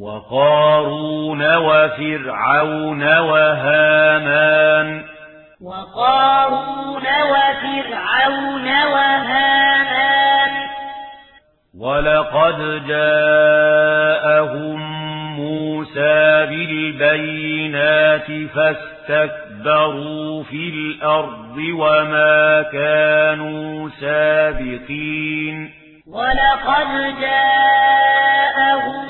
وقارون وفرعون وهامان. وقارون وفرعون وهامان. ولقد جاءهم موسى بالبينات فاستكبروا في الأرض وما كانوا سابقين. ولقد جاءهم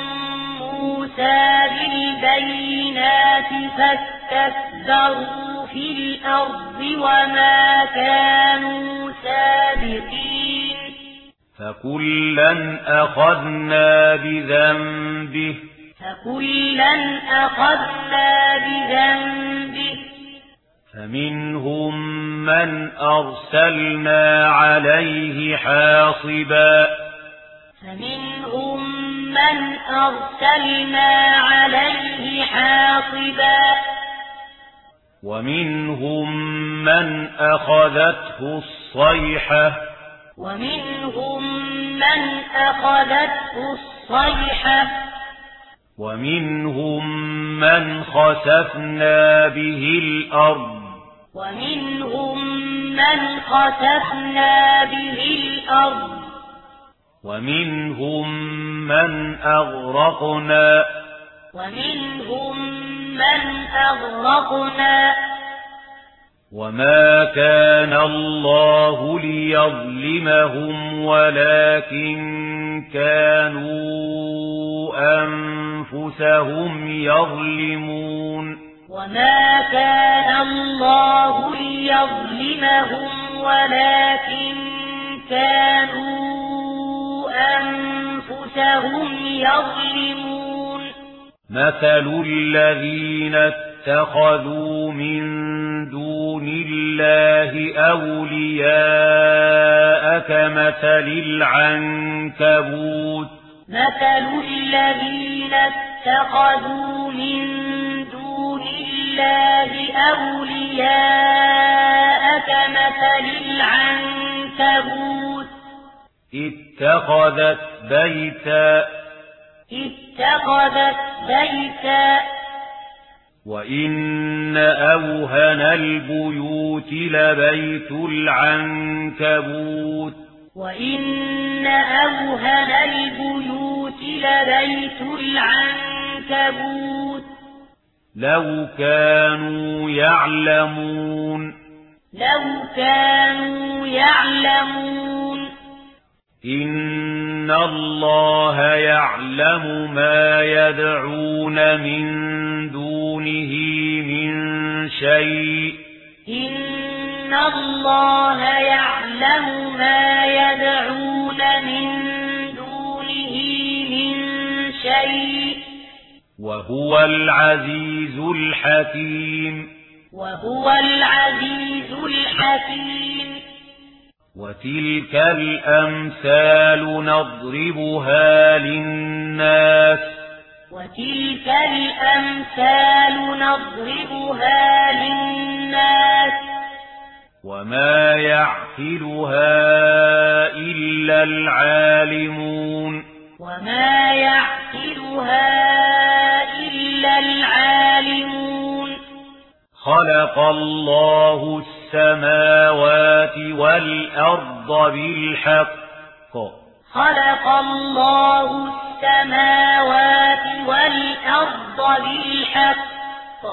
فاستكبروا في الأرض وما كانوا سابقين. فكلا أخذنا بذنبه. فكلا أخذنا بذنبه. فمنهم من أرسلنا عليه حاصبا. فمنهم من أرسلنا عليه حاصبا ومنهم من أخذته الصيحة ومنهم من أخذته الصيحة ومنهم من خسفنا به الأرض ومنهم من خسفنا به الأرض ومنهم من أغرقنا. ومنهم من أغرقنا. وما كان الله ليظلمهم ولكن كانوا أنفسهم يظلمون. وما كان الله ليظلمهم ولكن كانوا أنفسهم يظلمون. مثل الذين اتخذوا من دون الله أولياء كمثل العنكبوت. مثل الذين اتخذوا من دون الله أولياء كمثل العنكبوت. اتخذت بيتا. اتخذت بيتا. وإن أوهن البيوت لبيت العنكبوت. وإن أوهن البيوت لبيت العنكبوت. لو كانوا يعلمون. لو كانوا يعلمون. إن الله يعلم ما يدعون من دونه من شيء. إن الله يعلم ما يدعون من دونه من شيء. وهو العزيز الحكيم. وهو العزيز الحكيم. وتلك الأمثال نضربها للناس وتلك الأمثال نضربها للناس وما يعقلها إلا العالمون وما يعقلها إلا العالمون خلق الله السلام السماوات والأرض بالحق. خلق الله السماوات والأرض بالحق.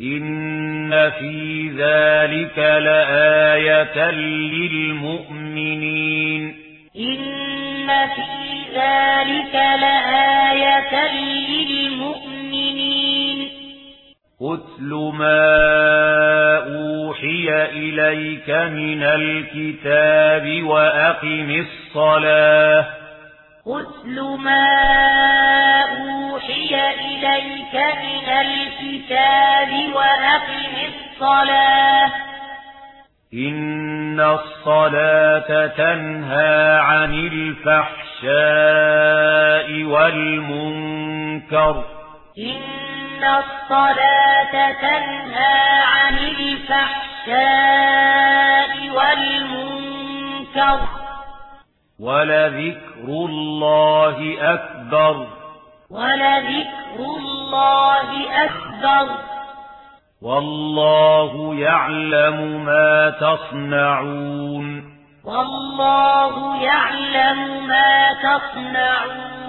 إن في ذلك لآية للمؤمنين. إن في ذلك لآية للمؤمنين. أتل ما أوحي إليك من الكتاب وأقم الصلاة. أُتْلُ ما أوحي إليك من الكتاب وأقم الصلاة. إن الصلاة تنهى عن الفحشاء والمنكر. إن الصلاة تنهى عن الفحشاء الفحشاء والمنكر ولذكر الله أكبر. ولذكر الله أكبر. والله يعلم ما تصنعون. والله يعلم ما تصنعون.